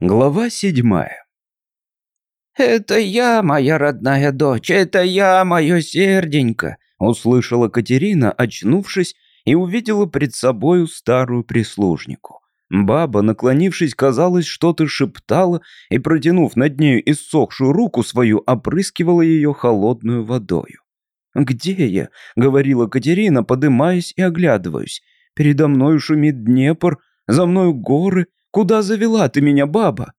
Глава седьмая. «Это я, моя родная дочь, это я, мое серденько», услышала Катерина, очнувшись, и увидела пред собою старую прислужнику. Баба, наклонившись, казалось, что-то шептала и, протянув над нею иссохшую руку свою, опрыскивала ее холодную водою. «Где я?» — говорила Катерина, подымаясь и оглядываясь. «Передо мною шумит Днепр, за мною горы, Куда завела ты меня, баба?»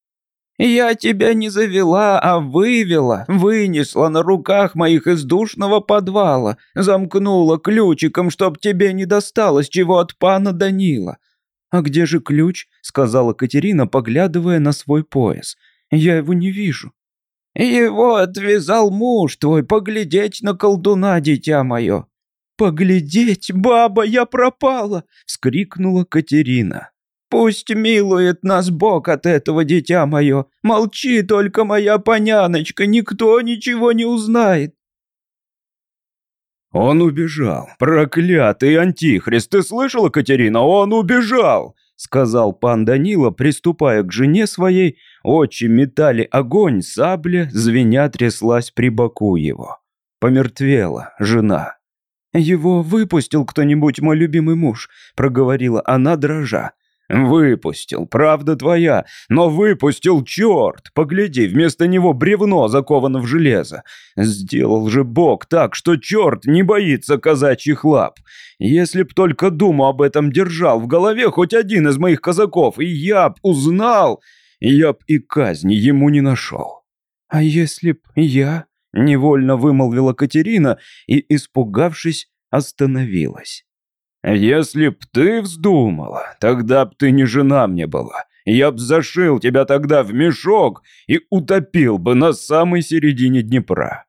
«Я тебя не завела, а вывела, вынесла на руках моих из душного подвала, замкнула ключиком, чтоб тебе не досталось чего от пана Данила». «А где же ключ?» — сказала Катерина, поглядывая на свой пояс. «Я его не вижу». «Его отвязал муж твой, поглядеть на колдуна, дитя мое». «Поглядеть, баба, я пропала!» — вскрикнула Катерина. Пусть милует нас Бог от этого, дитя мое. Молчи только, моя поняночка, никто ничего не узнает. Он убежал. Проклятый антихрист, ты слышала, Катерина? Он убежал, сказал пан Данила, приступая к жене своей. Очи метали огонь, сабля, звеня тряслась при боку его. Помертвела жена. «Его выпустил кто-нибудь, мой любимый муж», — проговорила она, дрожа. «Выпустил, правда твоя, но выпустил черт! Погляди, вместо него бревно заковано в железо. Сделал же Бог так, что черт не боится казачьих лап. Если б только думу об этом держал в голове хоть один из моих казаков, и я б узнал, я б и казни ему не нашел». «А если б я?» — невольно вымолвила Катерина и, испугавшись, остановилась. «Если б ты вздумала, тогда б ты не жена мне была. Я б зашил тебя тогда в мешок и утопил бы на самой середине Днепра».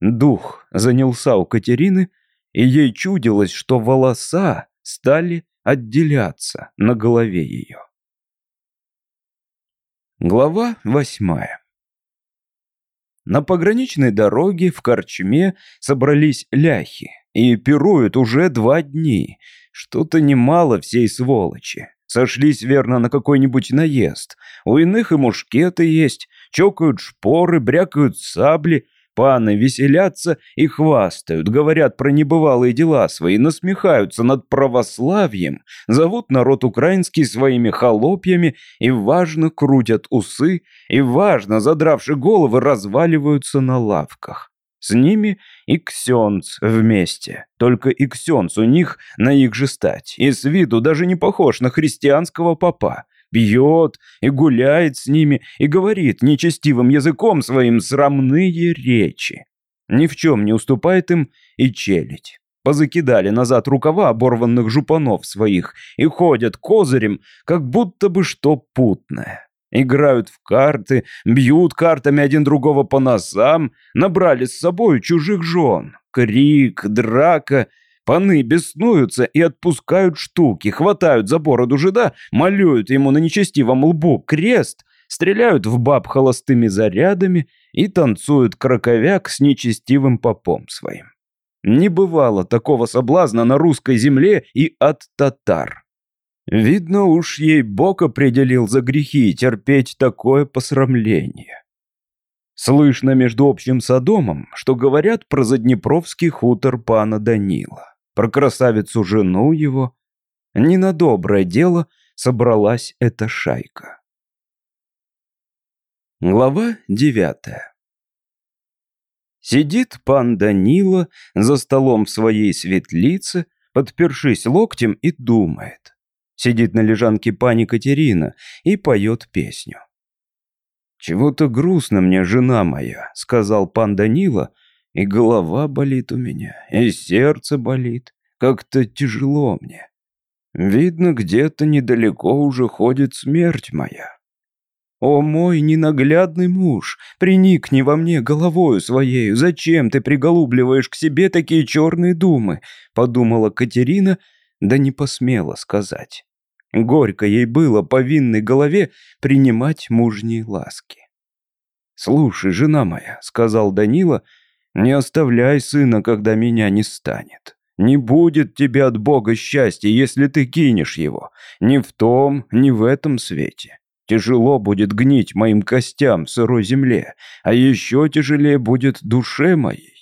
Дух занялся у Катерины, и ей чудилось, что волоса стали отделяться на голове ее. Глава восьмая На пограничной дороге в Корчме собрались ляхи. И пируют уже два дни. Что-то немало всей сволочи. Сошлись, верно, на какой-нибудь наезд. У иных и мушкеты есть, чокают шпоры, брякают сабли, паны веселятся и хвастают, говорят про небывалые дела свои, насмехаются над православием, зовут народ украинский своими холопьями и важно крутят усы, и важно, задравши головы, разваливаются на лавках. С ними и Ксенц вместе. Только и Ксенц у них на их же стать. И с виду даже не похож на христианского папа. Бьет и гуляет с ними и говорит нечестивым языком своим срамные речи. Ни в чем не уступает им и челядь. Позакидали назад рукава оборванных жупанов своих и ходят козырем, как будто бы что путное. Играют в карты, бьют картами один другого по носам, набрали с собой чужих жен. Крик, драка. Паны беснуются и отпускают штуки, хватают за бороду жида, малюют ему на нечестивом лбу крест, стреляют в баб холостыми зарядами и танцуют краковяк с нечестивым попом своим. Не бывало такого соблазна на русской земле и от татар. Видно уж ей Бог определил за грехи терпеть такое посрамление. Слышно между общим садомом, что говорят про заднепровский хутор пана Данила, про красавицу жену его. Не на доброе дело собралась эта шайка. Глава девятая Сидит пан Данила за столом в своей светлице, подпершись локтем и думает. Сидит на лежанке пани Катерина и поет песню. «Чего-то грустно мне, жена моя», — сказал пан Данила, «и голова болит у меня, и сердце болит, как-то тяжело мне. Видно, где-то недалеко уже ходит смерть моя». «О мой ненаглядный муж, приникни во мне головою своею, зачем ты приголубливаешь к себе такие черные думы?» — подумала Катерина, да не посмела сказать. Горько ей было по винной голове принимать мужние ласки. «Слушай, жена моя», — сказал Данила, — «не оставляй сына, когда меня не станет. Не будет тебе от Бога счастья, если ты кинешь его. Ни в том, ни в этом свете. Тяжело будет гнить моим костям в сырой земле, а еще тяжелее будет душе моей.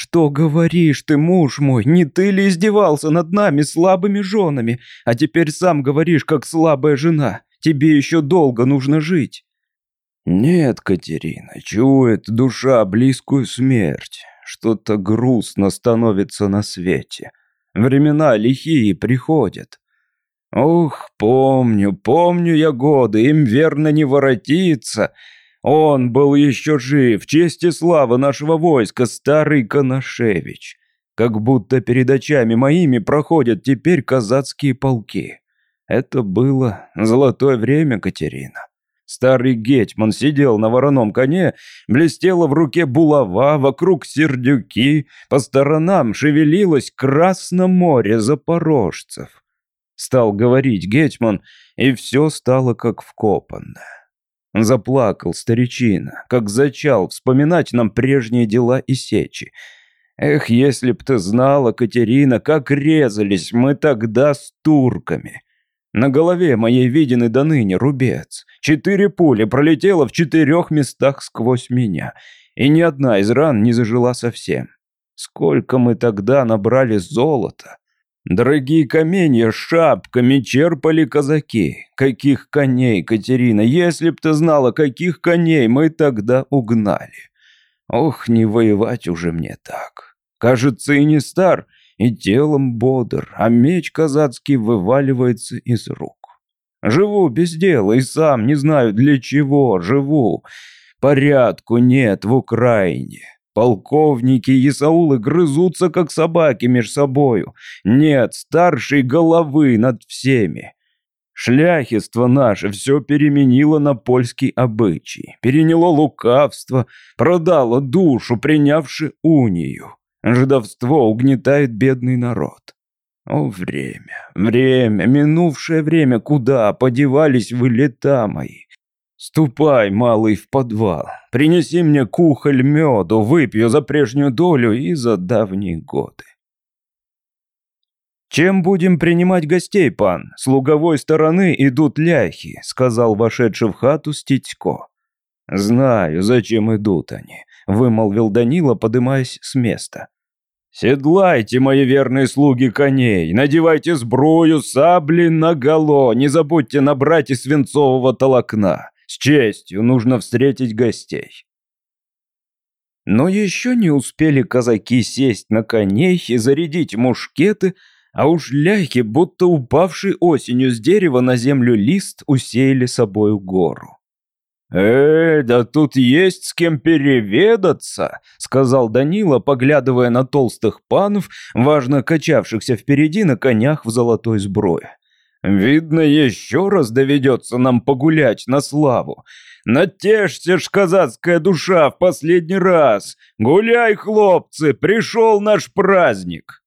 «Что говоришь ты, муж мой? Не ты ли издевался над нами, слабыми женами? А теперь сам говоришь, как слабая жена. Тебе еще долго нужно жить». «Нет, Катерина, чует душа близкую смерть. Что-то грустно становится на свете. Времена лихие приходят. Ох, помню, помню я годы, им верно не воротиться. Он был еще жив, честь и слава нашего войска, старый Коношевич. Как будто перед очами моими проходят теперь казацкие полки. Это было золотое время, Катерина. Старый гетьман сидел на вороном коне, блестела в руке булава, вокруг сердюки, по сторонам шевелилось Красное море запорожцев. Стал говорить гетьман, и все стало как вкопанное. Заплакал старичина, как зачал вспоминать нам прежние дела и сечи. Эх, если б ты знала, Катерина, как резались мы тогда с турками. На голове моей виден и до ныне рубец. Четыре пули пролетело в четырех местах сквозь меня, и ни одна из ран не зажила совсем. Сколько мы тогда набрали золота. Дорогие каменья шапками черпали казаки. Каких коней, Катерина, если б ты знала, каких коней мы тогда угнали. Ох, не воевать уже мне так. Кажется, и не стар, и телом бодр, а меч казацкий вываливается из рук. Живу без дела и сам не знаю для чего живу. Порядку нет в Украине. Полковники и Исаулы грызутся, как собаки меж собою. Нет старшей головы над всеми. Шляхество наше все переменило на польский обычай, переняло лукавство, продало душу, принявши унию. Жидовство угнетает бедный народ. О, время, время, минувшее время, куда подевались вы лета мои? «Ступай, малый, в подвал. Принеси мне кухоль меду, выпью за прежнюю долю и за давние годы». «Чем будем принимать гостей, пан? С луговой стороны идут ляхи», — сказал вошедший в хату Ститько. «Знаю, зачем идут они», — вымолвил Данила, подымаясь с места. «Седлайте, мои верные слуги, коней, надевайте сбрую, сабли наголо, не забудьте набрать и свинцового толокна. С честью нужно встретить гостей. Но еще не успели казаки сесть на коней и зарядить мушкеты, а уж ляхи, будто упавший осенью с дерева на землю лист, усеяли собою гору. «Э, да тут есть с кем переведаться», — сказал Данила, поглядывая на толстых панов, важно качавшихся впереди на конях в золотой сброе. Видно, еще раз доведется нам погулять на славу. Натешься ж, казацкая душа, в последний раз. Гуляй, хлопцы, пришел наш праздник.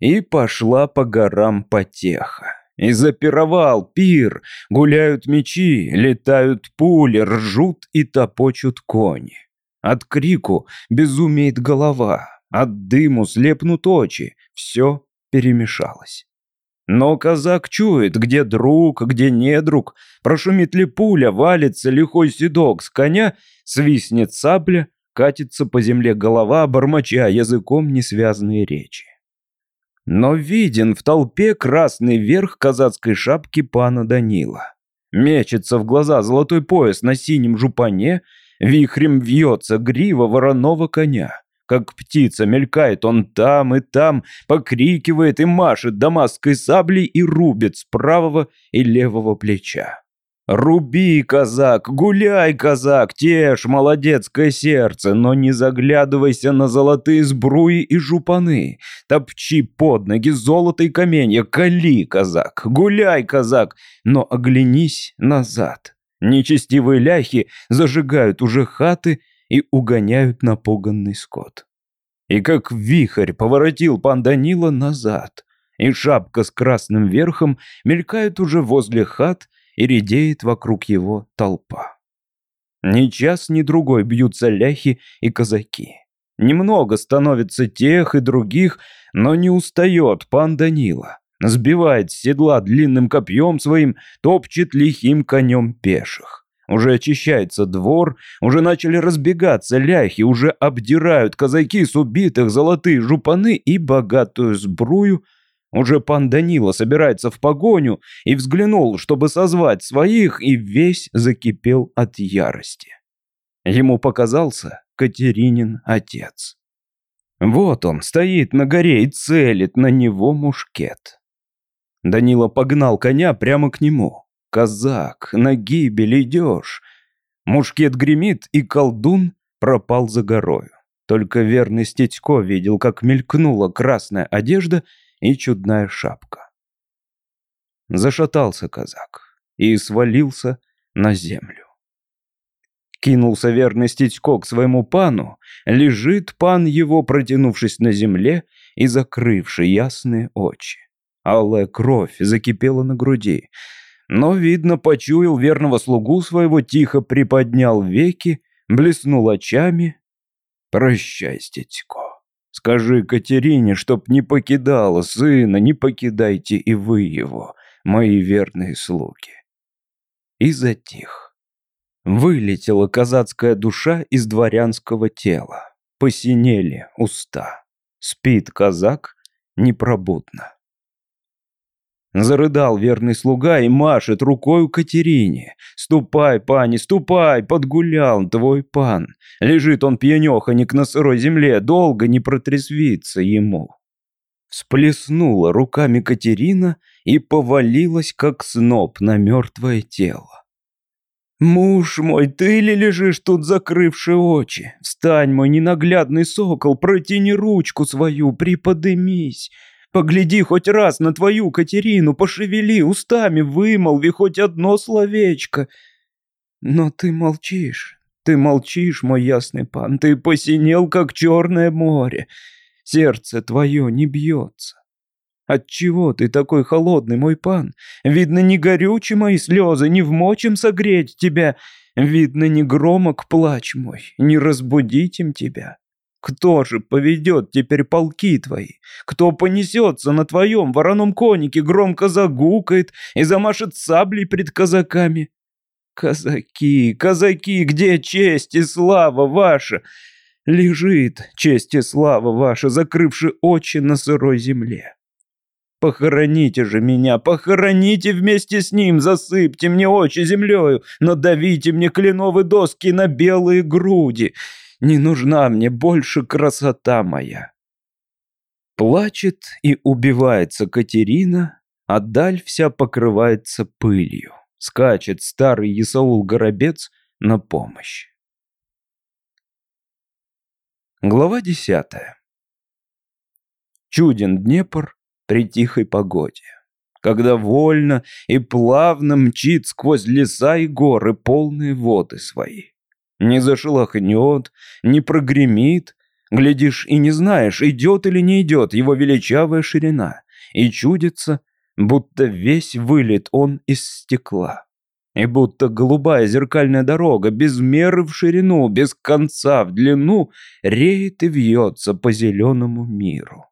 И пошла по горам потеха. И запировал пир, гуляют мечи, летают пули, ржут и топочут кони. От крику безумеет голова, от дыму слепнут очи, все перемешалось. Но казак чует, где друг, где не друг. Прошумит ли пуля, валится лихой седок с коня, свистнет сабля, катится по земле голова, бормоча языком несвязные речи. Но виден в толпе красный верх казацкой шапки пана Данила. Мечется в глаза золотой пояс на синем жупане, вихрем вьется грива вороного коня. Как птица мелькает он там и там, покрикивает и машет дамасской саблей и рубит с правого и левого плеча. «Руби, казак, гуляй, казак, тешь молодецкое сердце, но не заглядывайся на золотые сбруи и жупаны. Топчи под ноги золото и каменья, кали, казак, гуляй, казак, но оглянись назад. Нечестивые ляхи зажигают уже хаты и угоняют напуганный скот. И как вихрь поворотил пан Данила назад, и шапка с красным верхом мелькает уже возле хат и редеет вокруг его толпа. Ни час, ни другой бьются ляхи и казаки. Немного становится тех и других, но не устает пан Данила. Сбивает с седла длинным копьем своим, топчет лихим конем пеших. Уже очищается двор, уже начали разбегаться ляхи, уже обдирают казаки с убитых золотые жупаны и богатую сбрую. Уже пан Данила собирается в погоню и взглянул, чтобы созвать своих, и весь закипел от ярости. Ему показался Катеринин отец. Вот он стоит на горе и целит на него мушкет. Данила погнал коня прямо к нему. «Казак, на гибель идешь!» Мушкет гремит, и колдун пропал за горою. Только верный Стетько видел, как мелькнула красная одежда и чудная шапка. Зашатался казак и свалился на землю. Кинулся верный Стетько к своему пану, лежит пан его, протянувшись на земле и закрывший ясные очи. Алая кровь закипела на груди. Но, видно, почуял верного слугу своего, тихо приподнял веки, блеснул очами. «Прощай, стетько. Скажи Катерине, чтоб не покидала сына, не покидайте и вы его, мои верные слуги». И затих. Вылетела казацкая душа из дворянского тела. Посинели уста. Спит казак непробудно. Зарыдал верный слуга и машет рукою Катерине. «Ступай, пани, ступай, подгулял твой пан. Лежит он пьянеханик на сырой земле, долго не протрезвится ему». Всплеснула руками Катерина и повалилась, как сноп, на мертвое тело. «Муж мой, ты ли лежишь тут, закрывши очи? Встань, мой ненаглядный сокол, протяни ручку свою, приподымись». Погляди хоть раз на твою Катерину, пошевели устами, вымолви хоть одно словечко. Но ты молчишь, ты молчишь, мой ясный пан, ты посинел, как черное море. Сердце твое не бьется. Отчего ты такой холодный, мой пан? Видно, не горючи мои слезы, не вмочим согреть тебя. Видно, не громок плач мой, не разбудить им тебя. Кто же поведет теперь полки твои? Кто понесется на твоем вороном конике, громко загукает и замашет саблей пред казаками? Казаки, казаки, где честь и слава ваша? Лежит честь и слава ваша, закрывши очи на сырой земле. Похороните же меня, похороните вместе с ним, засыпьте мне очи землею, надавите мне кленовые доски на белые груди, не нужна мне больше красота моя. Плачет и убивается Катерина, а даль вся покрывается пылью. Скачет старый Исаул-горобец на помощь. Глава десятая. Чуден Днепр при тихой погоде, когда вольно и плавно мчит сквозь леса и горы полные воды свои. Не зашелохнет, не прогремит. Глядишь и не знаешь, идет или не идет его величавая ширина. И чудится, будто весь вылет он из стекла. И будто голубая зеркальная дорога, без меры в ширину, без конца в длину, реет и вьется по зеленому миру.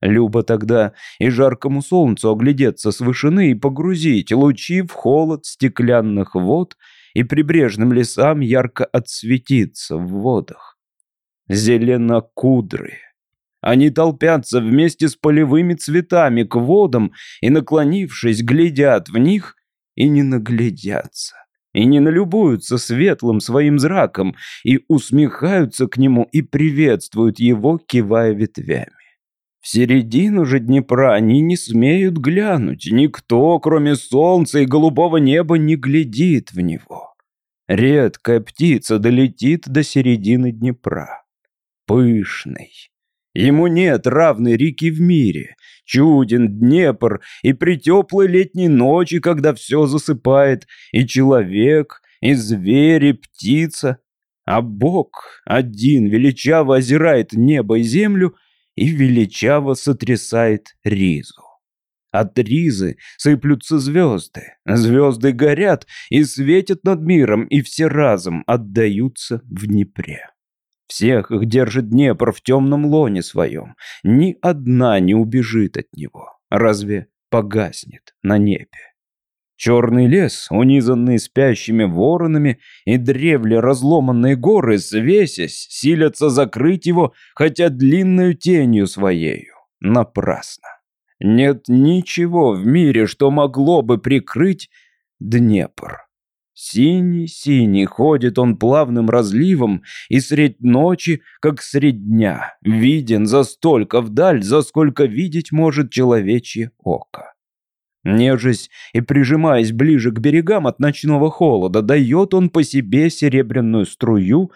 Любо тогда и жаркому солнцу оглядеться с вышины и погрузить лучи в холод стеклянных вод — и прибрежным лесам ярко отсветиться в водах. Зеленокудрые. Они толпятся вместе с полевыми цветами к водам и, наклонившись, глядят в них и не наглядятся, и не налюбуются светлым своим зраком, и усмехаются к нему и приветствуют его, кивая ветвями. В середину же Днепра они не смеют глянуть. Никто, кроме солнца и голубого неба, не глядит в него. Редкая птица долетит до середины Днепра. Пышный. Ему нет равной реки в мире. Чуден Днепр и при теплой летней ночи, когда все засыпает, и человек, и зверь, и птица. А Бог один величаво озирает небо и землю и величаво сотрясает ризу. От ризы сыплются звезды, звезды горят и светят над миром, и все разом отдаются в Днепре. Всех их держит Днепр в темном лоне своем, ни одна не убежит от него. Разве погаснет на небе. Черный лес, унизанный спящими воронами, и древле разломанные горы, свесясь, силятся закрыть его, хотя длинную тенью своею. Напрасно. Нет ничего в мире, что могло бы прикрыть Днепр. Синий-синий ходит он плавным разливом, и средь ночи, как средь дня, виден за столько вдаль, за сколько видеть может человечье око. Нежась и прижимаясь ближе к берегам от ночного холода, дает он по себе серебряную струю,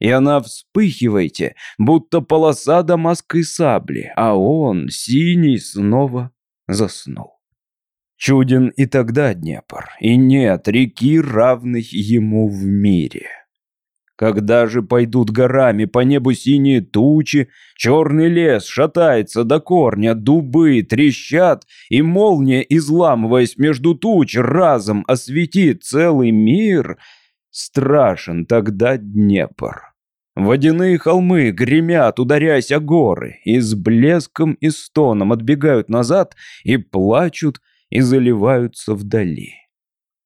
и она вспыхиваете, будто полоса дамасской сабли, а он, синий, снова заснул. Чуден и тогда Днепр, и нет реки, равной ему в мире. Когда же пойдут горами по небу синие тучи, черный лес шатается до корня, дубы трещат, и молния, изламываясь между туч, разом осветит целый мир, страшен тогда Днепр. Водяные холмы гремят, ударяясь о горы, и с блеском и стоном отбегают назад и плачут, и заливаются вдали.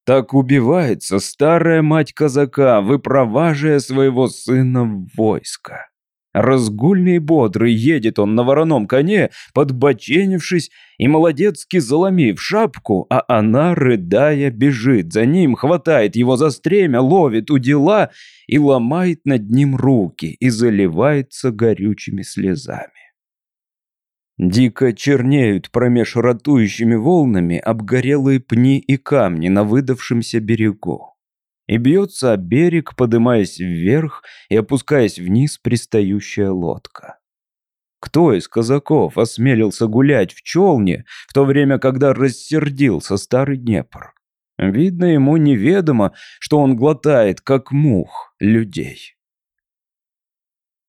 Так убивается старая мать казака, выпроваживая своего сына в войско. Разгульный и бодрый едет он на вороном коне, подбоченившись и молодецки заломив шапку, а она, рыдая, бежит за ним, хватает его за стремя, ловит у дела и ломает над ним руки и заливается горючими слезами. Дико чернеют промеж ратующими волнами обгорелые пни и камни на выдавшемся берегу. И бьется о берег, подымаясь вверх и опускаясь вниз пристающая лодка. Кто из казаков осмелился гулять в челне в то время, когда рассердился старый Днепр? Видно, ему неведомо, что он глотает, как мух, людей.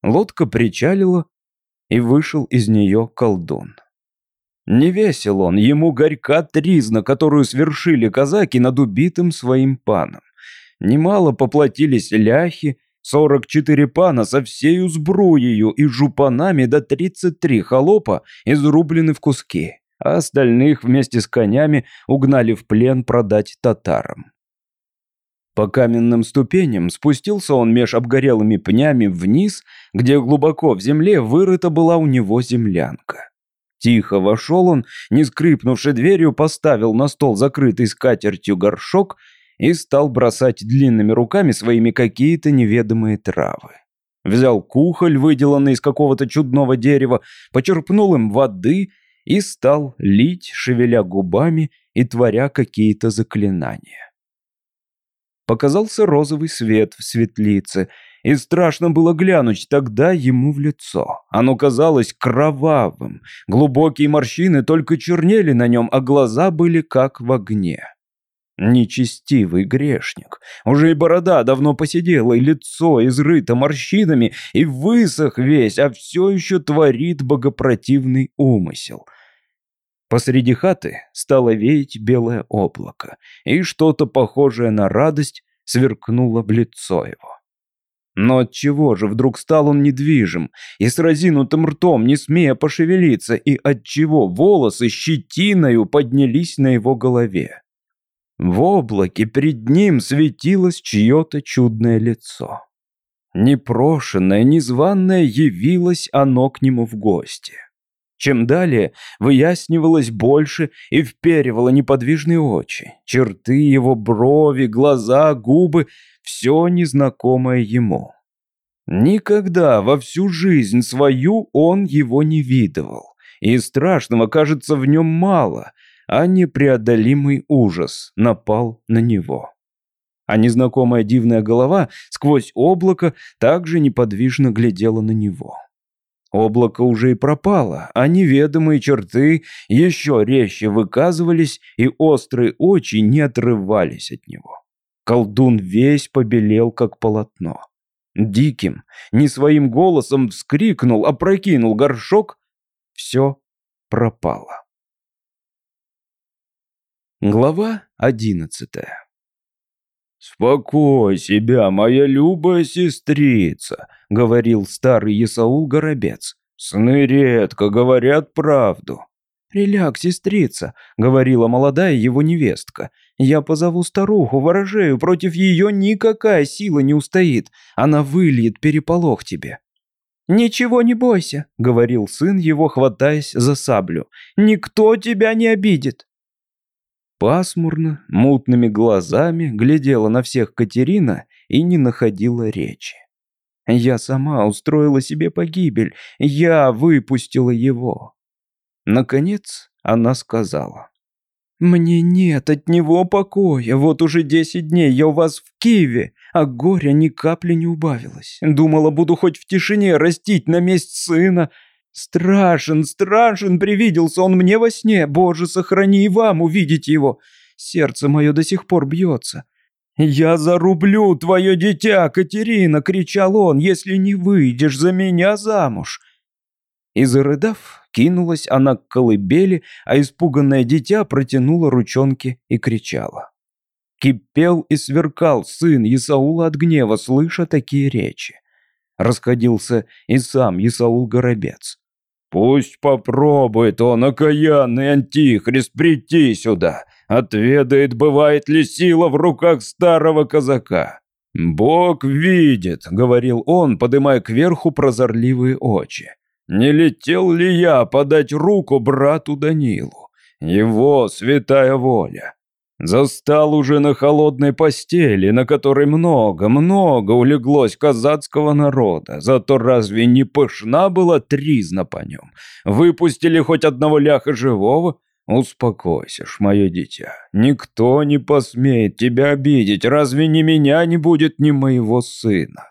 Лодка причалила, и вышел из нее колдун. Не весел он, ему горька тризна, которую свершили казаки над убитым своим паном. Немало поплатились ляхи, сорок четыре пана со всею сбруею и жупанами до тридцать три холопа изрублены в куски, а остальных вместе с конями угнали в плен продать татарам. По каменным ступеням спустился он меж обгорелыми пнями вниз, где глубоко в земле вырыта была у него землянка. Тихо вошел он, не скрипнувши дверью, поставил на стол закрытый скатертью горшок и стал бросать длинными руками своими какие-то неведомые травы. Взял кухоль, выделанный из какого-то чудного дерева, почерпнул им воды и стал лить, шевеля губами и творя какие-то заклинания. Показался розовый свет в светлице, и страшно было глянуть тогда ему в лицо. Оно казалось кровавым, глубокие морщины только чернели на нем, а глаза были как в огне. Нечестивый грешник. Уже и борода давно посидела, и лицо изрыто морщинами, и высох весь, а все еще творит богопротивный умысел. Посреди хаты стало веять белое облако, и что-то похожее на радость сверкнуло в лицо его. Но от чего же вдруг стал он недвижим и с разинутым ртом, не смея пошевелиться, и от чего волосы щетиною поднялись на его голове? В облаке перед ним светилось чье-то чудное лицо. Непрошенное, незваное явилось оно к нему в гости. Чем далее, выяснивалось больше и вперивало неподвижные очи. Черты его, брови, глаза, губы — все незнакомое ему. Никогда во всю жизнь свою он его не видывал. И страшного, кажется, в нем мало, а непреодолимый ужас напал на него. А незнакомая дивная голова сквозь облако также неподвижно глядела на него. Облако уже и пропало, а неведомые черты еще резче выказывались, и острые очи не отрывались от него. Колдун весь побелел, как полотно. Диким, не своим голосом вскрикнул, опрокинул горшок. Все пропало. Глава одиннадцатая «Спокой себя, моя любая сестрица», — говорил старый Исаул Горобец. «Сны редко говорят правду». «Приляг, сестрица», — говорила молодая его невестка. «Я позову старуху, ворожею, против ее никакая сила не устоит. Она выльет переполох тебе». «Ничего не бойся», — говорил сын его, хватаясь за саблю. «Никто тебя не обидит». Пасмурно, мутными глазами глядела на всех Катерина и не находила речи. Я сама устроила себе погибель, я выпустила его. Наконец она сказала. «Мне нет от него покоя. Вот уже десять дней я у вас в Киеве, а горя ни капли не убавилось. Думала, буду хоть в тишине растить на месть сына. Страшен, страшен привиделся он мне во сне. Боже, сохрани и вам увидеть его. Сердце мое до сих пор бьется. «Я зарублю твое дитя, Катерина!» — кричал он, «если не выйдешь за меня замуж!» И зарыдав, кинулась она к колыбели, а испуганное дитя протянуло ручонки и кричала. Кипел и сверкал сын Исаула от гнева, слыша такие речи. Расходился и сам Исаул Горобец. «Пусть попробует он, окаянный антихрист, прийти сюда!» отведает, бывает ли сила в руках старого казака. «Бог видит», — говорил он, подымая кверху прозорливые очи. «Не летел ли я подать руку брату Данилу? Его святая воля. Застал уже на холодной постели, на которой много-много улеглось казацкого народа. Зато разве не пышна была тризна по нем? Выпустили хоть одного ляха живого? «Успокойся ж, мое дитя. Никто не посмеет тебя обидеть. Разве ни меня не будет, ни моего сына?»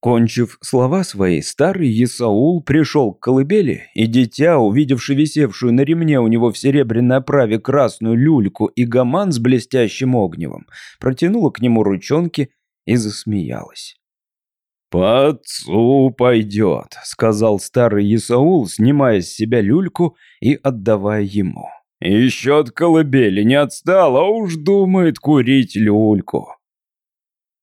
Кончив слова свои, старый Исаул пришел к колыбели, и дитя, увидевши висевшую на ремне у него в серебряной оправе красную люльку и гаман с блестящим огневом, протянула к нему ручонки и засмеялась. «По отцу пойдет», — сказал старый Исаул, снимая с себя люльку и отдавая ему. «Еще от колыбели не отстал, а уж думает курить люльку».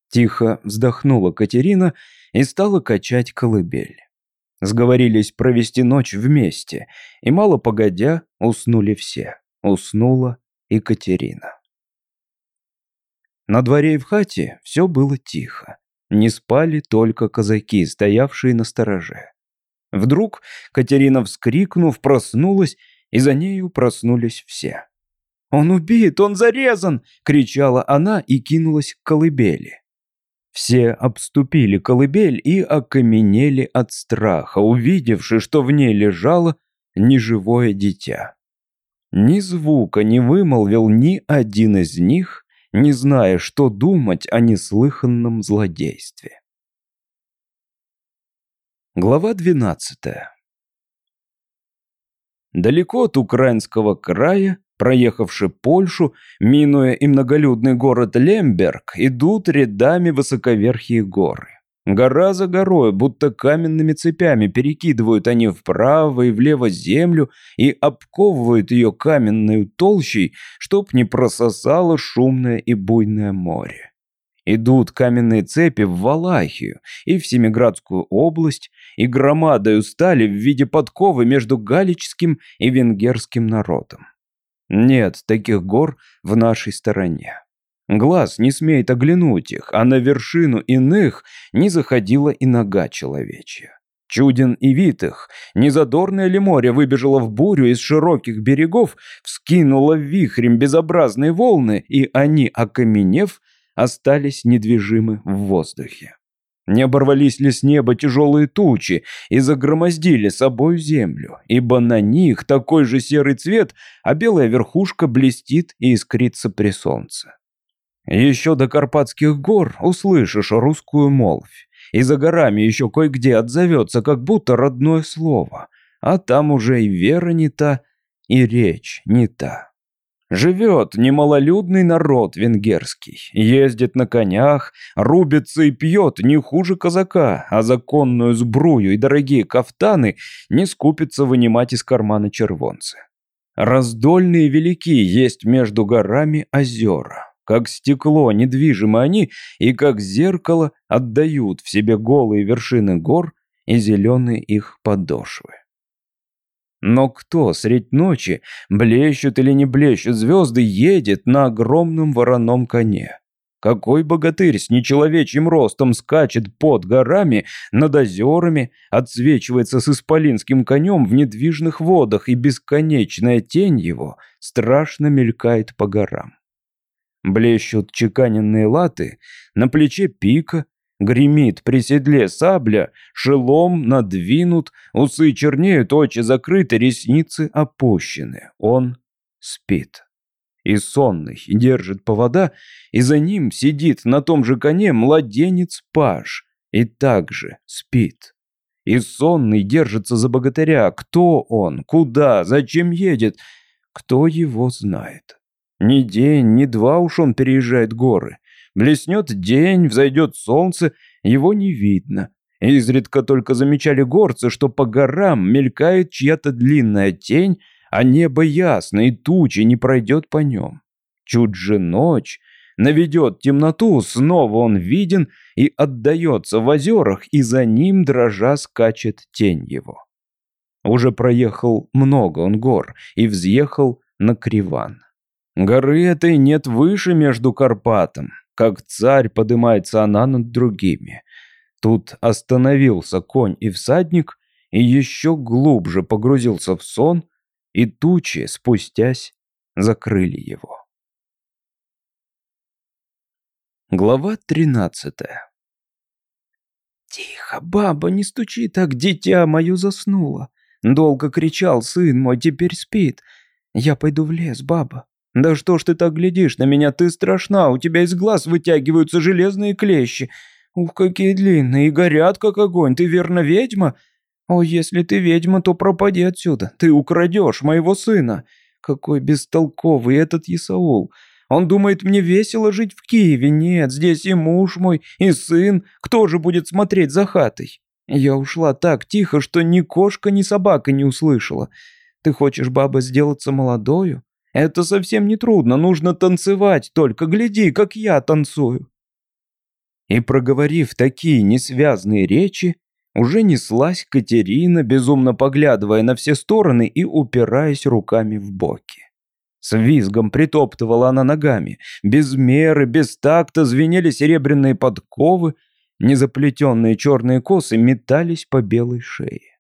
Тихо вздохнула Катерина и стала качать колыбель. Сговорились провести ночь вместе, и мало погодя уснули все. Уснула и Катерина. На дворе и в хате все было тихо. Не спали только казаки, стоявшие на стороже. Вдруг Катерина, вскрикнув, проснулась, и за нею проснулись все. «Он убит! Он зарезан!» — кричала она и кинулась к колыбели. Все обступили колыбель и окаменели от страха, увидевши, что в ней лежало неживое дитя. Ни звука не вымолвил ни один из них, не зная, что думать о неслыханном злодействе. Глава 12 Далеко от украинского края, проехавши Польшу, минуя и многолюдный город Лемберг, идут рядами высоковерхие горы. Гора за горой, будто каменными цепями, перекидывают они вправо и влево землю и обковывают ее каменной толщей, чтоб не прососало шумное и буйное море. Идут каменные цепи в Валахию и в Семиградскую область, и громадою стали в виде подковы между галическим и венгерским народом. Нет таких гор в нашей стороне. Глаз не смеет оглянуть их, а на вершину иных не заходила и нога человечья. Чуден и вид их, незадорное ли море выбежало в бурю из широких берегов, вскинуло вихрем безобразные волны, и они, окаменев, остались недвижимы в воздухе. Не оборвались ли с неба тяжелые тучи и загромоздили собою землю, ибо на них такой же серый цвет, а белая верхушка блестит и искрится при солнце. Еще до Карпатских гор услышишь русскую молвь, и за горами еще кое-где отзовется, как будто родное слово, а там уже и вера не та, и речь не та. Живет немалолюдный народ венгерский, ездит на конях, рубится и пьет не хуже казака, а законную сбрую и дорогие кафтаны не скупится вынимать из кармана червонцы. Раздольные велики есть между горами озера, как стекло недвижимы они, и как зеркало отдают в себе голые вершины гор и зеленые их подошвы. Но кто средь ночи, блещут или не блещут звезды, едет на огромном вороном коне? Какой богатырь с нечеловечьим ростом скачет под горами, над озерами, отсвечивается с исполинским конем в недвижных водах, и бесконечная тень его страшно мелькает по горам. Блещут чеканенные латы, на плече пика, Гремит при седле сабля, шелом надвинут, усы чернеют, очи закрыты, ресницы опущены. Он спит. И сонный держит повода, и за ним сидит на том же коне младенец-паж, и также спит. И сонный держится за богатыря. Кто он? Куда? Зачем едет? Кто его знает? Ни день, ни два уж он переезжает горы. Блеснет день, взойдет солнце, его не видно. Изредка только замечали горцы, что по горам мелькает чья-то длинная тень, а небо ясно, и тучи не пройдет по нем. Чуть же ночь наведет темноту, снова он виден и отдается в озерах, и за ним дрожа скачет тень его. Уже проехал много он гор и взъехал на Криван. Горы этой нет выше между Карпатом, как царь поднимается она над другими. Тут остановился конь и всадник, и еще глубже погрузился в сон, и тучи, спустясь, закрыли его. Глава тринадцатая «Тихо, баба, не стучи так, дитя мое заснуло!» Долго кричал сын мой, теперь спит. Я пойду в лес, баба. «Да что ж ты так глядишь на меня? Ты страшна, у тебя из глаз вытягиваются железные клещи. Ух, какие длинные, и горят, как огонь. Ты верно ведьма? О, если ты ведьма, то пропади отсюда. Ты украдешь моего сына. Какой бестолковый этот Исаул. Он думает, мне весело жить в Киеве. Нет, здесь и муж мой, и сын. Кто же будет смотреть за хатой? Я ушла так тихо, что ни кошка, ни собака не услышала. Ты хочешь, баба, сделаться молодою? Это совсем не трудно, нужно танцевать, только гляди, как я танцую». И проговорив такие несвязные речи, уже неслась Катерина, безумно поглядывая на все стороны и упираясь руками в боки. С визгом притоптывала она ногами, без меры, без такта звенели серебряные подковы, незаплетенные черные косы метались по белой шее.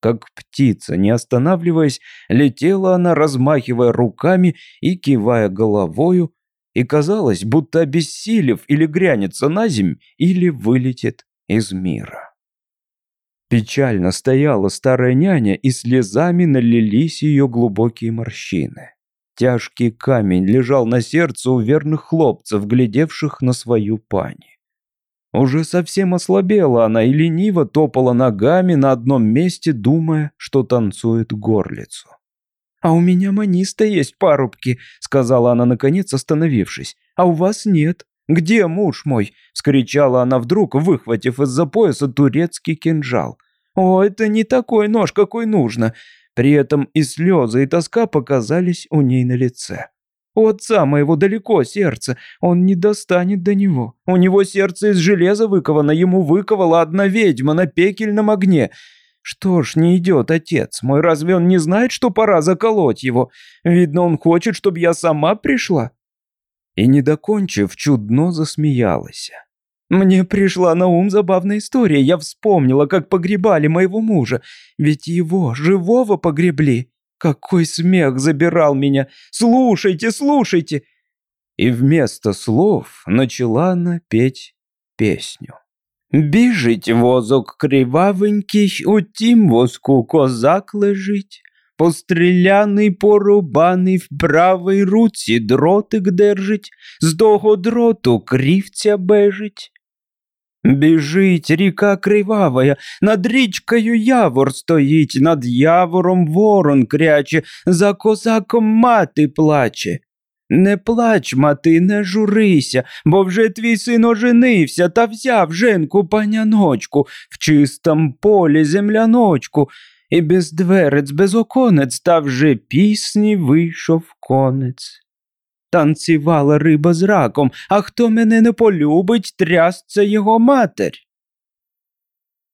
Как птица, не останавливаясь, летела она, размахивая руками и кивая головою, и казалось, будто обессилев или грянется на земь, или вылетит из мира. Печально стояла старая няня, и слезами налились ее глубокие морщины. Тяжкий камень лежал на сердце у верных хлопцев, глядевших на свою пани. Уже совсем ослабела она и лениво топала ногами на одном месте, думая, что танцует горлицу. «А у меня маниста есть парубки», — сказала она, наконец остановившись. «А у вас нет. Где муж мой?» — скричала она вдруг, выхватив из-за пояса турецкий кинжал. «О, это не такой нож, какой нужно». При этом и слезы, и тоска показались у ней на лице. У отца моего далеко сердце, он не достанет до него. У него сердце из железа выковано, ему выковала одна ведьма на пекельном огне. Что ж, не идет отец мой, разве он не знает, что пора заколоть его? Видно, он хочет, чтобы я сама пришла». И, не докончив, чудно засмеялась. Мне пришла на ум забавная история. Я вспомнила, как погребали моего мужа. Ведь его живого погребли. Какой смех забирал меня! Слушайте, слушайте!» И вместо слов начала она петь песню. «Біжить возок кривавенький, у тім воску козак лежить, постріляний, порубаний, в правій руці дротик держить, з того дроту крівця бежить. Біжить ріка кривавая, над річкою явор стоїть, над явором ворон кряче, за козаком мати плаче. Не плач, мати, не журися, бо вже твій син оженився та взяв женку паняночку в чистом полі земляночку, і без дверець, без оконець та вже пісні вийшов конець. Танцювала риба з раком, а хто мене не полюбить, трясться його матер.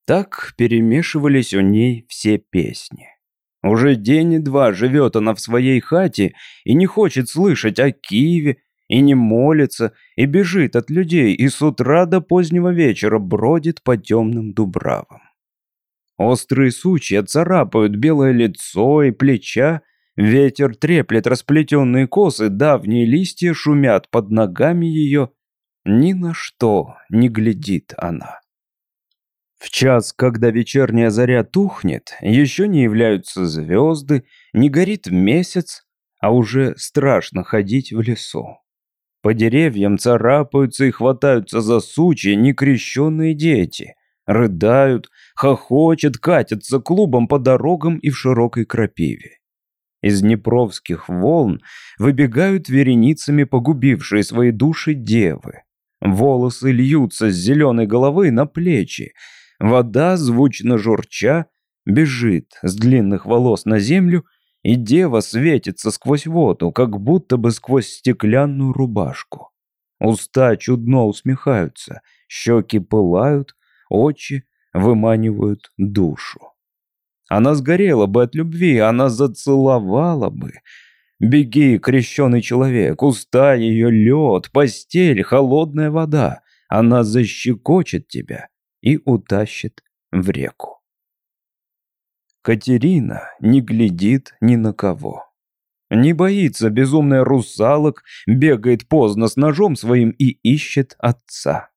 Так перемешивались у ней все песни. Уже день и два живет она в своей хате и не хочет слышать о Киеве, и не молится, и бежит от людей, и с утра до позднего вечера бродит по темным дубравам. Острые сучья царапают белое лицо и плеча, ветер треплет расплетенные косы, давние листья шумят под ногами ее. Ни на что не глядит она. В час, когда вечерняя заря тухнет, еще не являются звезды, не горит месяц, а уже страшно ходить в лесу. По деревьям царапаются и хватаются за сучья некрещенные дети. Рыдают, хохочет, катятся клубом по дорогам и в широкой крапиве. Из днепровских волн выбегают вереницами погубившие свои души девы. Волосы льются с зеленой головы на плечи, Вода, звучно журча, бежит с длинных волос на землю, и дева светится сквозь воду, как будто бы сквозь стеклянную рубашку. Уста чудно усмехаются, щеки пылают, очи выманивают душу. Она сгорела бы от любви, она зацеловала бы. Беги, крещеный человек, уста ее лед, постель, холодная вода. Она защекочет тебя, и утащит в реку. Катерина не глядит ни на кого. Не боится безумная русалок, бегает поздно с ножом своим и ищет отца.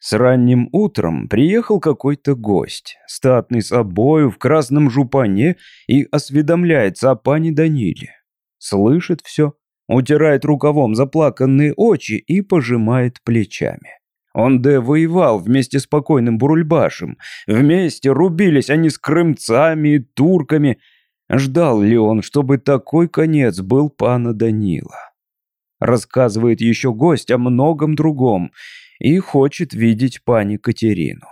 С ранним утром приехал какой-то гость, статный с обою в красном жупане и осведомляется о пане Даниле. Слышит все, утирает рукавом заплаканные очи и пожимает плечами. Он де воевал вместе с покойным Бурульбашем. Вместе рубились они с крымцами и турками. Ждал ли он, чтобы такой конец был пана Данила? Рассказывает еще гость о многом другом и хочет видеть пани Катерину.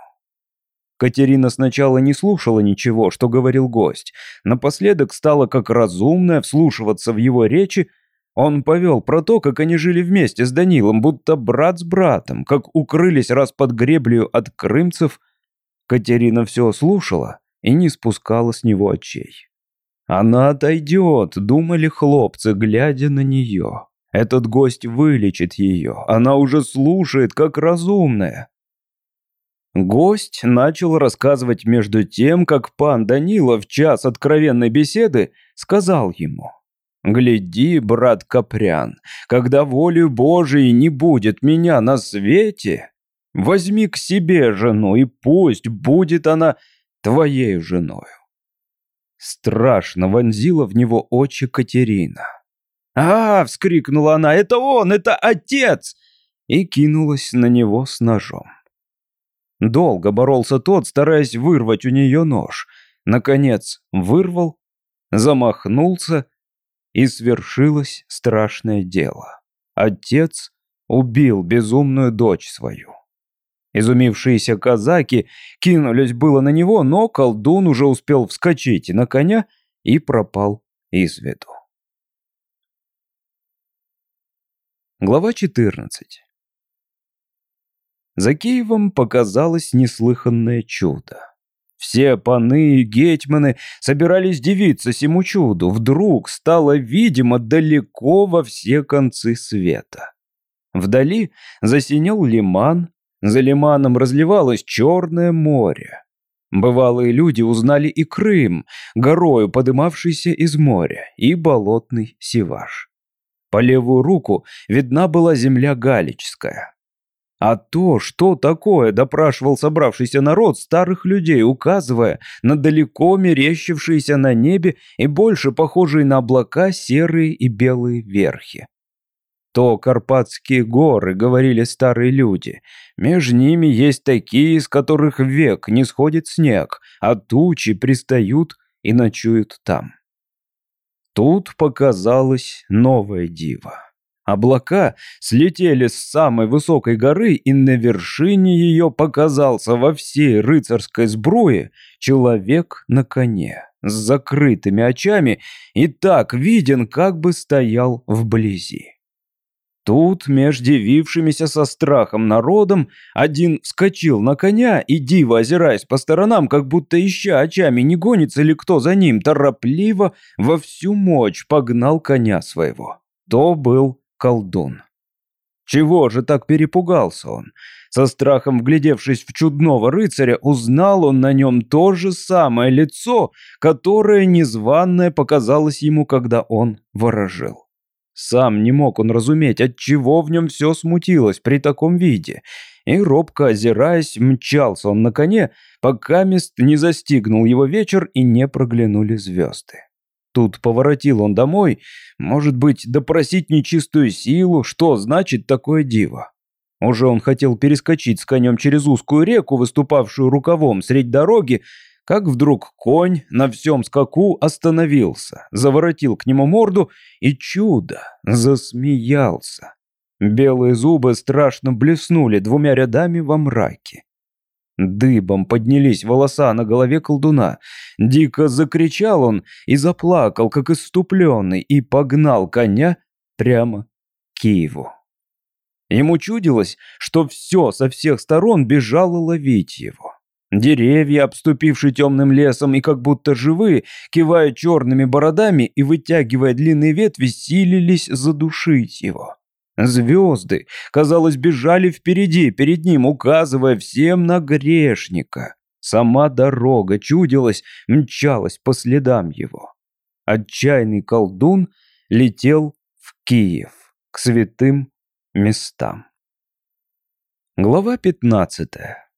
Катерина сначала не слушала ничего, что говорил гость. Напоследок стала как разумная вслушиваться в его речи, он повел про то, как они жили вместе с Данилом, будто брат с братом, как укрылись раз под греблю от крымцев. Катерина все слушала и не спускала с него очей. Она отойдет, думали хлопцы, глядя на нее. Этот гость вылечит ее, она уже слушает, как разумная. Гость начал рассказывать между тем, как пан Данила в час откровенной беседы сказал ему – Гляди, брат Капрян, когда волю Божией не будет меня на свете, возьми к себе жену, и пусть будет она твоей женою. Страшно вонзила в него очи Катерина. «А!» — вскрикнула она. «Это он! Это отец!» И кинулась на него с ножом. Долго боролся тот, стараясь вырвать у нее нож. Наконец вырвал, замахнулся и свершилось страшное дело. Отец убил безумную дочь свою. Изумившиеся казаки кинулись было на него, но колдун уже успел вскочить на коня и пропал из виду. Глава 14 За Киевом показалось неслыханное чудо. Все паны и гетьманы собирались дивиться сему чуду. Вдруг стало видимо далеко во все концы света. Вдали засинел лиман, за лиманом разливалось Черное море. Бывалые люди узнали и Крым, горою подымавшийся из моря, и болотный Сиваш. По левую руку видна была земля Галичская. А то, что такое, допрашивал собравшийся народ старых людей, указывая на далеко мерещившиеся на небе и больше похожие на облака серые и белые верхи. То Карпатские горы, говорили старые люди. Между ними есть такие, из которых век не сходит снег, а тучи пристают и ночуют там. Тут показалось новое диво. Облака слетели с самой высокой горы, и на вершине ее показался во всей рыцарской сбруе человек на коне, с закрытыми очами и так виден, как бы стоял вблизи. Тут, меж дивившимися со страхом народом, один вскочил на коня и, диво озираясь по сторонам, как будто ища очами, не гонится ли кто за ним, торопливо во всю мощь погнал коня своего. То был колдун. Чего же так перепугался он? Со страхом вглядевшись в чудного рыцаря, узнал он на нем то же самое лицо, которое незваное показалось ему, когда он ворожил. Сам не мог он разуметь, от чего в нем все смутилось при таком виде, и, робко озираясь, мчался он на коне, пока мест не застигнул его вечер и не проглянули звезды. Тут поворотил он домой, может быть, допросить нечистую силу, что значит такое диво. Уже он хотел перескочить с конем через узкую реку, выступавшую рукавом средь дороги, как вдруг конь на всем скаку остановился, заворотил к нему морду и чудо засмеялся. Белые зубы страшно блеснули двумя рядами во мраке. Дыбом поднялись волоса на голове колдуна. Дико закричал он и заплакал, как иступленный, и погнал коня прямо к Киеву. Ему чудилось, что все со всех сторон бежало ловить его. Деревья, обступившие темным лесом и как будто живые, кивая черными бородами и вытягивая длинные ветви, силились задушить его. Звезды, казалось, бежали впереди, перед ним, указывая всем на грешника. Сама дорога, чудилась, мчалась по следам его. Отчаянный колдун летел в Киев, к святым местам. Глава пятнадцатая.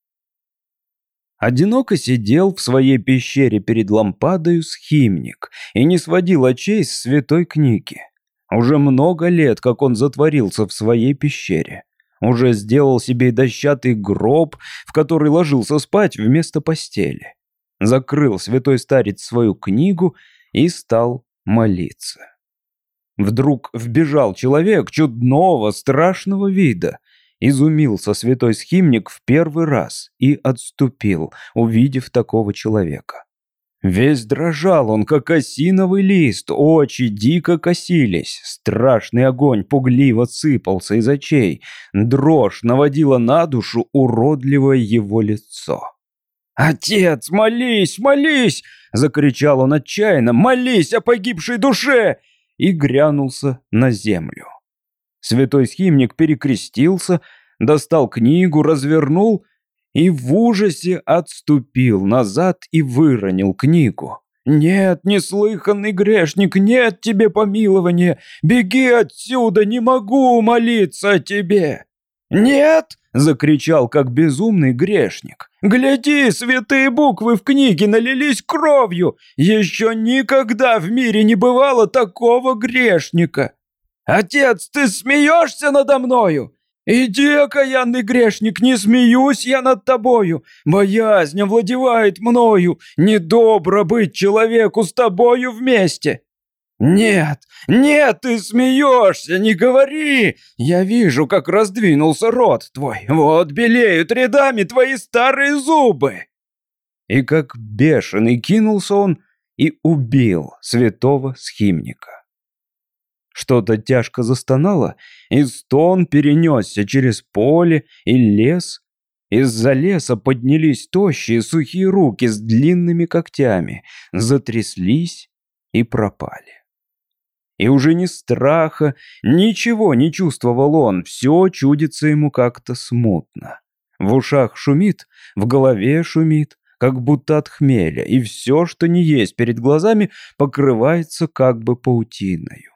Одиноко сидел в своей пещере перед лампадою схимник и не сводил очей с святой книги. Уже много лет, как он затворился в своей пещере. Уже сделал себе дощатый гроб, в который ложился спать вместо постели. Закрыл святой старец свою книгу и стал молиться. Вдруг вбежал человек чудного, страшного вида – Изумился святой схимник в первый раз и отступил, увидев такого человека. Весь дрожал он, как осиновый лист, очи дико косились, страшный огонь пугливо сыпался из очей, дрожь наводила на душу уродливое его лицо. «Отец, молись, молись!» — закричал он отчаянно. «Молись о погибшей душе!» и грянулся на землю. Святой схимник перекрестился, достал книгу, развернул и в ужасе отступил назад и выронил книгу. «Нет, неслыханный грешник, нет тебе помилования! Беги отсюда, не могу молиться о тебе!» «Нет!» — закричал, как безумный грешник. «Гляди, святые буквы в книге налились кровью! Еще никогда в мире не бывало такого грешника!» «Отец, ты смеешься надо мною? Иди, окаянный грешник, не смеюсь я над тобою. Боязнь овладевает мною. Недобро быть человеку с тобою вместе». «Нет, нет, ты смеешься, не говори! Я вижу, как раздвинулся рот твой. Вот белеют рядами твои старые зубы!» И как бешеный кинулся он и убил святого схимника. Что-то тяжко застонало, и стон перенесся через поле и лес. Из-за леса поднялись тощие сухие руки с длинными когтями, затряслись и пропали. И уже ни страха, ничего не чувствовал он, все чудится ему как-то смутно. В ушах шумит, в голове шумит, как будто от хмеля, и все, что не есть перед глазами, покрывается как бы паутиною.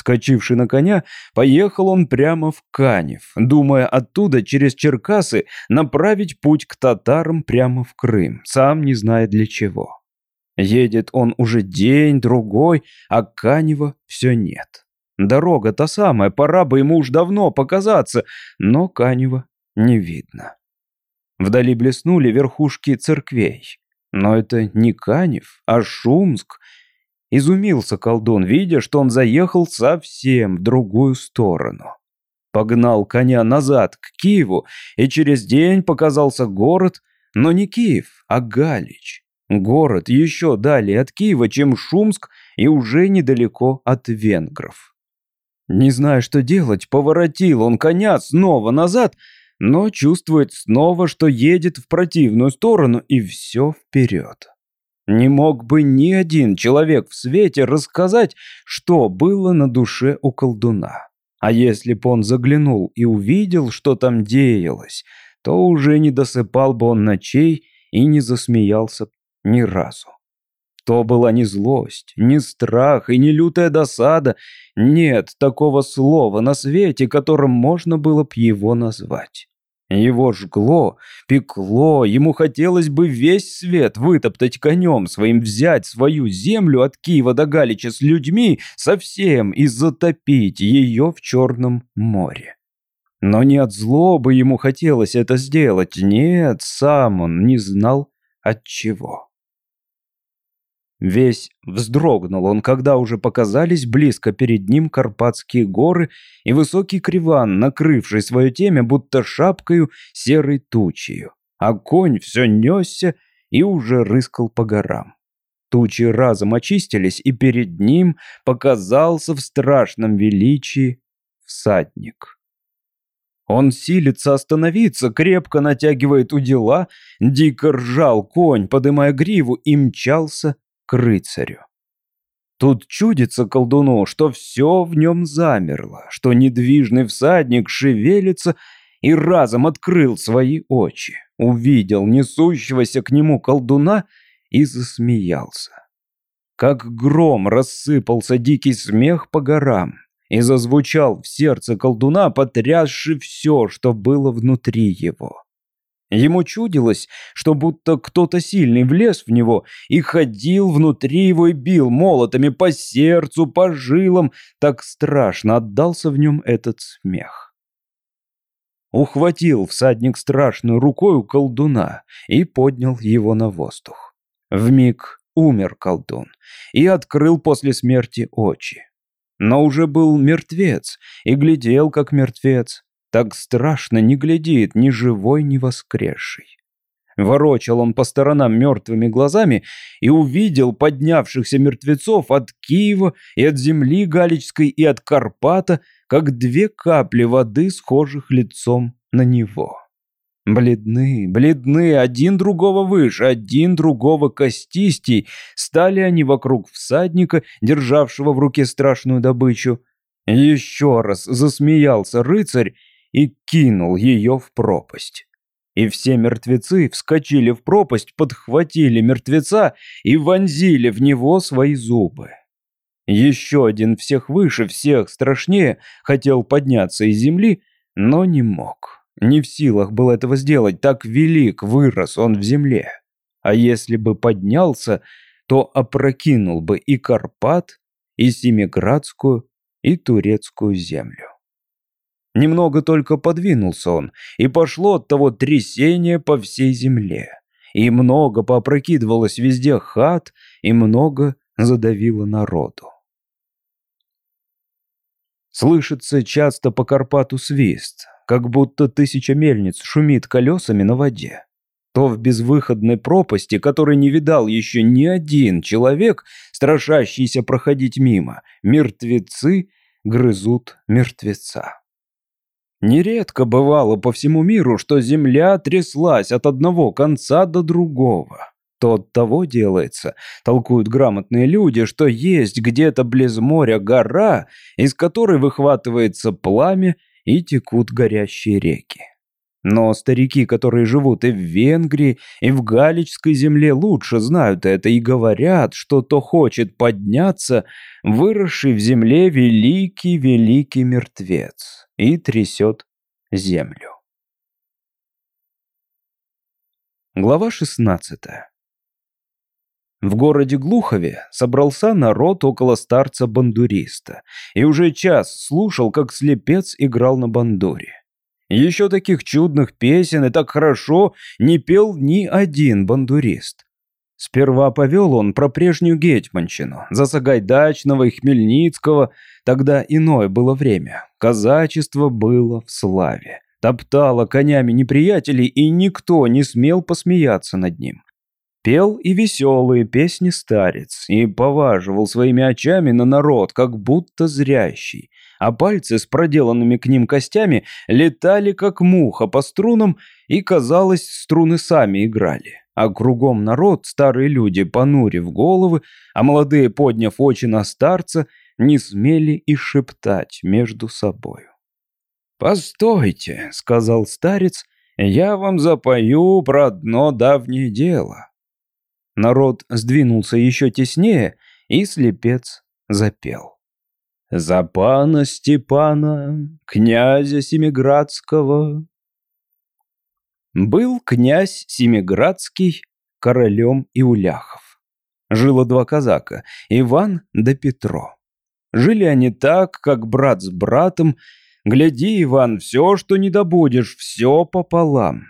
Вскочивший на коня, поехал он прямо в Канев, думая оттуда через Черкасы направить путь к татарам прямо в Крым, сам не зная для чего. Едет он уже день-другой, а Канева все нет. Дорога та самая, пора бы ему уж давно показаться, но Канева не видно. Вдали блеснули верхушки церквей. Но это не Канев, а Шумск, Изумился колдун, видя, что он заехал совсем в другую сторону. Погнал коня назад, к Киеву, и через день показался город, но не Киев, а Галич. Город еще далее от Киева, чем Шумск, и уже недалеко от венгров. Не зная, что делать, поворотил он коня снова назад, но чувствует снова, что едет в противную сторону, и все вперед. Не мог бы ни один человек в свете рассказать, что было на душе у колдуна. А если б он заглянул и увидел, что там деялось, то уже не досыпал бы он ночей и не засмеялся ни разу. То была не злость, не страх и не лютая досада. Нет такого слова на свете, которым можно было б его назвать. Его жгло, пекло, ему хотелось бы весь свет вытоптать конем своим, взять свою землю от Киева до Галича с людьми совсем и затопить ее в Черном море. Но не от злобы ему хотелось это сделать, нет, сам он не знал от чего. Весь вздрогнул он, когда уже показались близко перед ним Карпатские горы и высокий криван, накрывший свое темя будто шапкою серой тучею. А конь все несся и уже рыскал по горам. Тучи разом очистились, и перед ним показался в страшном величии всадник. Он силится остановиться, крепко натягивает удила, дико ржал конь, подымая гриву, и мчался к рыцарю. Тут чудится колдуну, что все в нем замерло, что недвижный всадник шевелится и разом открыл свои очи, увидел несущегося к нему колдуна и засмеялся. Как гром рассыпался дикий смех по горам и зазвучал в сердце колдуна, потрясший все, что было внутри его. Ему чудилось, что будто кто-то сильный влез в него и ходил внутри его и бил молотами по сердцу, по жилам. Так страшно отдался в нем этот смех. Ухватил всадник страшную рукой у колдуна и поднял его на воздух. Вмиг умер колдун и открыл после смерти очи. Но уже был мертвец и глядел, как мертвец. Так страшно не глядит ни живой, ни воскресший. Ворочал он по сторонам мертвыми глазами и увидел поднявшихся мертвецов от Киева и от земли Галичской и от Карпата, как две капли воды, схожих лицом на него. Бледны, бледны, один другого выше, один другого костистей, стали они вокруг всадника, державшего в руке страшную добычу. Еще раз засмеялся рыцарь и кинул ее в пропасть. И все мертвецы вскочили в пропасть, подхватили мертвеца и вонзили в него свои зубы. Еще один всех выше, всех страшнее, хотел подняться из земли, но не мог. Не в силах был этого сделать, так велик вырос он в земле. А если бы поднялся, то опрокинул бы и Карпат, и Семиградскую, и Турецкую землю. Немного только подвинулся он, и пошло от того трясение по всей земле. И много попрокидывалось везде хат, и много задавило народу. Слышится часто по Карпату свист, как будто тысяча мельниц шумит колесами на воде. То в безвыходной пропасти, которой не видал еще ни один человек, страшащийся проходить мимо, мертвецы грызут мертвеца. Нередко бывало по всему миру, что земля тряслась от одного конца до другого. То от того делается, толкуют грамотные люди, что есть где-то близ моря гора, из которой выхватывается пламя и текут горящие реки. Но старики, которые живут и в Венгрии, и в Галичской земле, лучше знают это и говорят, что то хочет подняться выросший в земле великий-великий мертвец и трясет землю. Глава 16 В городе Глухове собрался народ около старца-бандуриста и уже час слушал, как слепец играл на бандуре. Еще таких чудных песен и так хорошо не пел ни один бандурист. Сперва повел он про прежнюю Гетьманщину, за Сагайдачного и Хмельницкого. Тогда иное было время. Казачество было в славе. Топтало конями неприятелей, и никто не смел посмеяться над ним. Пел и веселые песни старец, и поваживал своими очами на народ, как будто зрящий. а пальцы с проделанными к ним костями летали как муха по струнам, и, казалось, струны сами играли. А кругом народ, старые люди, понурив головы, а молодые, подняв очи на старца, не смели и шептать между собою. «Постойте», — сказал старец, — «я вам запою про одно давнее дело». Народ сдвинулся еще теснее, и слепец запел. «За пана Степана, князя Семиградского». Был князь Семиградский королем Иуляхов. Жило два казака, Иван да Петро. Жили они так, как брат с братом. Гляди, Иван, все, что не добудешь, все пополам.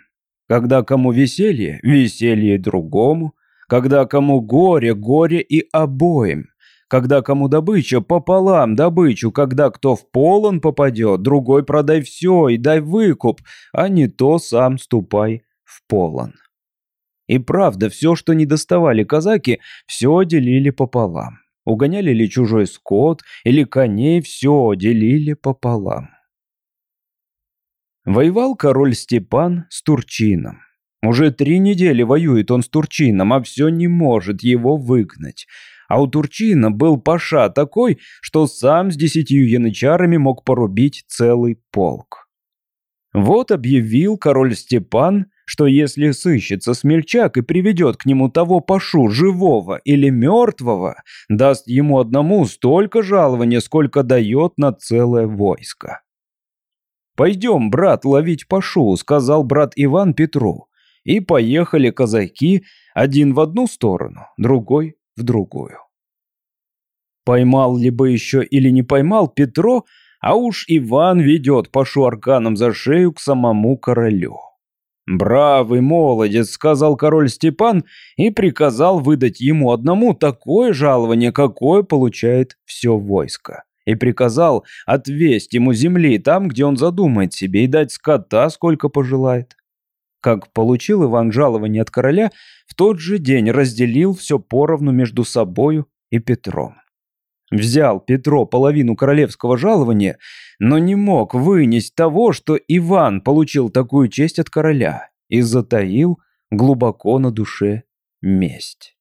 Когда кому веселье, веселье другому. Когда кому горе, горе и обоим. Когда кому добыча, пополам добычу. Когда кто в полон попадет, другой продай все и дай выкуп, а не то сам ступай в полон. И правда, все, что не доставали казаки, все делили пополам. Угоняли ли чужой скот или коней, все делили пополам. Воевал король Степан с Турчином. Уже три недели воюет он с Турчином, а все не может его выгнать. А у Турчина был паша такой, что сам с десятью янычарами мог порубить целый полк. Вот объявил король Степан, что если сыщется смельчак и приведет к нему того пашу, живого или мертвого, даст ему одному столько жалования, сколько дает на целое войско. «Пойдем, брат, ловить пашу», — сказал брат Иван Петру. И поехали казаки, один в одну сторону, другой в другую. Поймал ли бы еще или не поймал Петро, а уж Иван ведет Пашу арканом за шею к самому королю. «Бравый молодец», — сказал король Степан и приказал выдать ему одному такое жалование, какое получает все войско. И приказал отвесть ему земли там, где он задумает себе, и дать скота, сколько пожелает. Как получил Иван жалование от короля, в тот же день разделил все поровну между собою и Петром. Взял Петро половину королевского жалования, но не мог вынести того, что Иван получил такую честь от короля, и затаил глубоко на душе месть.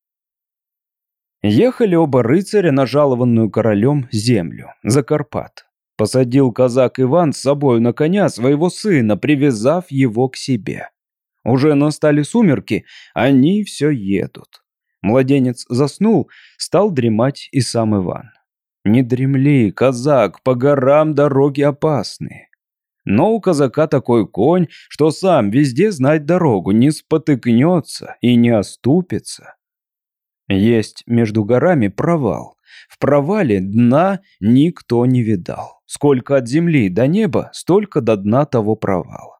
Ехали оба рыцаря на жалованную королем землю, за Карпат. Посадил казак Иван с собою на коня своего сына, привязав его к себе. Уже настали сумерки, они все едут. Младенец заснул, стал дремать и сам Иван. Не дремли, казак, по горам дороги опасны. Но у казака такой конь, что сам везде знать дорогу, не спотыкнется и не оступится. Есть между горами провал. В провале дна никто не видал. Сколько от земли до неба, столько до дна того провала.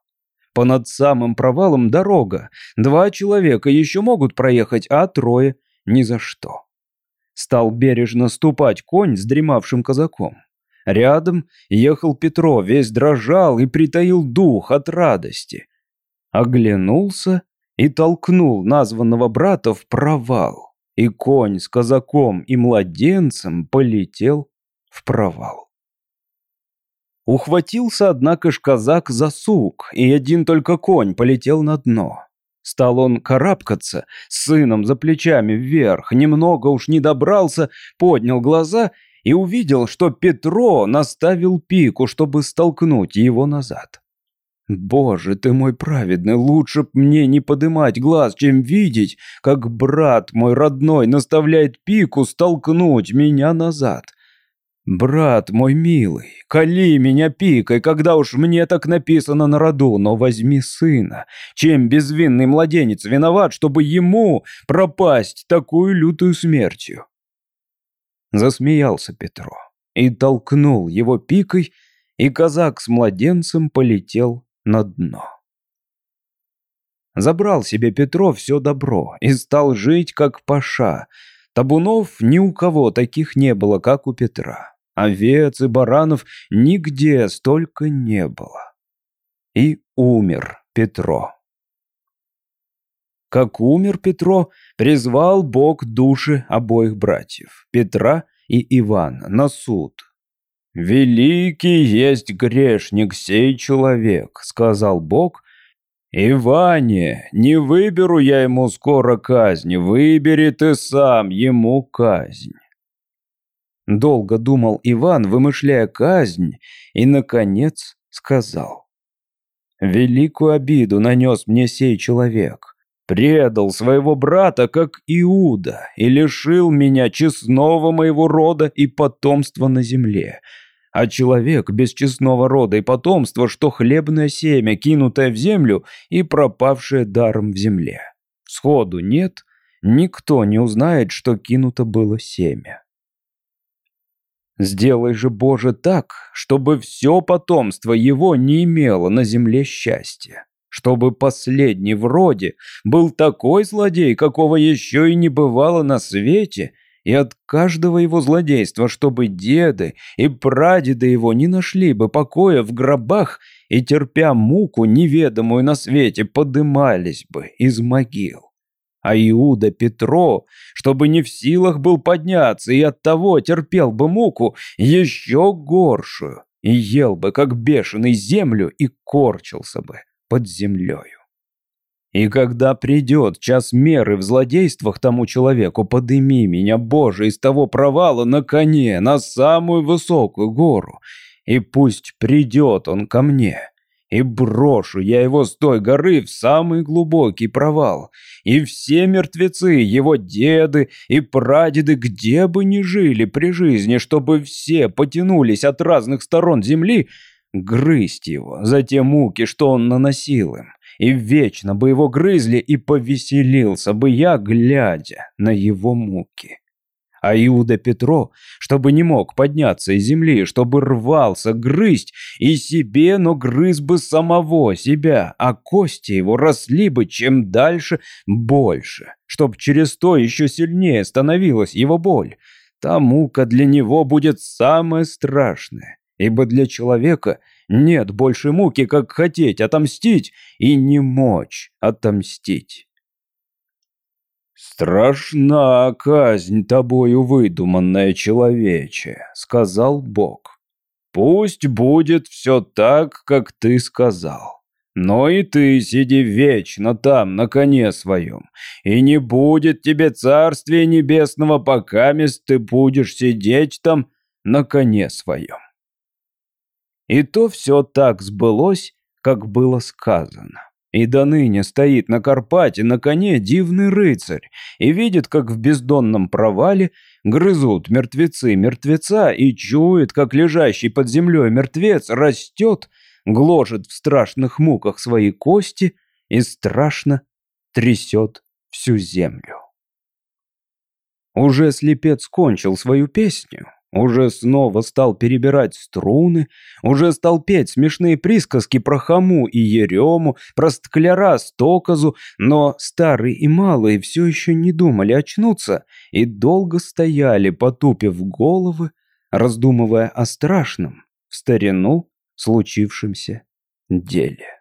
Понад самым провалом дорога. Два человека еще могут проехать, а трое ни за что. Стал бережно ступать конь с дремавшим казаком. Рядом ехал Петро, весь дрожал и притаил дух от радости. Оглянулся и толкнул названного брата в провал. И конь с казаком и младенцем полетел в провал. Ухватился, однако ж, казак за сук, и один только конь полетел на дно. Стал он карабкаться, с сыном за плечами вверх, немного уж не добрался, поднял глаза и увидел, что Петро наставил пику, чтобы столкнуть его назад. «Боже ты мой праведный, лучше б мне не подымать глаз, чем видеть, как брат мой родной наставляет пику столкнуть меня назад. «Брат мой милый, кали меня пикой, когда уж мне так написано на роду, но возьми сына. Чем безвинный младенец виноват, чтобы ему пропасть такую лютую смертью?» Засмеялся Петро и толкнул его пикой, и казак с младенцем полетел на дно. Забрал себе Петро все добро и стал жить как паша. Табунов ни у кого таких не было, как у Петра. Овец и баранов нигде столько не было. И умер Петро. Как умер Петро, призвал Бог души обоих братьев, Петра и Ивана, на суд. «Великий есть грешник сей человек», — сказал Бог. «Иване, не выберу я ему скоро казни, выбери ты сам ему казнь». Долго думал Иван, вымышляя казнь, и, наконец, сказал. «Великую обиду нанес мне сей человек. Предал своего брата, как Иуда, и лишил меня честного моего рода и потомства на земле. А человек без честного рода и потомства, что хлебное семя, кинутое в землю и пропавшее даром в земле. Сходу нет, никто не узнает, что кинуто было семя. Сделай же, Боже, так, чтобы все потомство его не имело на земле счастья чтобы последний в роде был такой злодей, какого еще и не бывало на свете, и от каждого его злодейства, чтобы деды и прадеды его не нашли бы покоя в гробах и, терпя муку неведомую на свете, подымались бы из могил. А Иуда Петро, чтобы не в силах был подняться и от того терпел бы муку еще горшую, и ел бы, как бешеный, землю и корчился бы под землею. И когда придет час меры в злодействах тому человеку, подыми меня, Боже, из того провала на коне, на самую высокую гору, и пусть придет он ко мне, и брошу я его с той горы в самый глубокий провал, и все мертвецы, его деды и прадеды, где бы ни жили при жизни, чтобы все потянулись от разных сторон земли, грызть его за те муки, что он наносил им. И вечно бы его грызли, и повеселился бы я, глядя на его муки. А Иуда Петро, чтобы не мог подняться из земли, чтобы рвался грызть и себе, но грыз бы самого себя, а кости его росли бы чем дальше больше, чтоб через то еще сильнее становилась его боль. Та мука для него будет самое страшное ибо для человека нет больше муки, как хотеть отомстить и не мочь отомстить. «Страшна казнь тобою выдуманная, человече», — сказал Бог. «Пусть будет все так, как ты сказал. Но и ты сиди вечно там, на коне своем, и не будет тебе царствия небесного, пока ты будешь сидеть там на коне своем». И то все так сбылось, как было сказано. И до ныне стоит на Карпате на коне дивный рыцарь и видит, как в бездонном провале грызут мертвецы мертвеца и чует, как лежащий под землей мертвец растет, гложет в страшных муках свои кости и страшно трясет всю землю. Уже слепец кончил свою песню, уже снова стал перебирать струны, уже стал петь смешные присказки про Хаму и Ерему, про Сткляра, Стоказу, но старый и малый все еще не думали очнуться и долго стояли, потупив головы, раздумывая о страшном, в старину случившемся деле.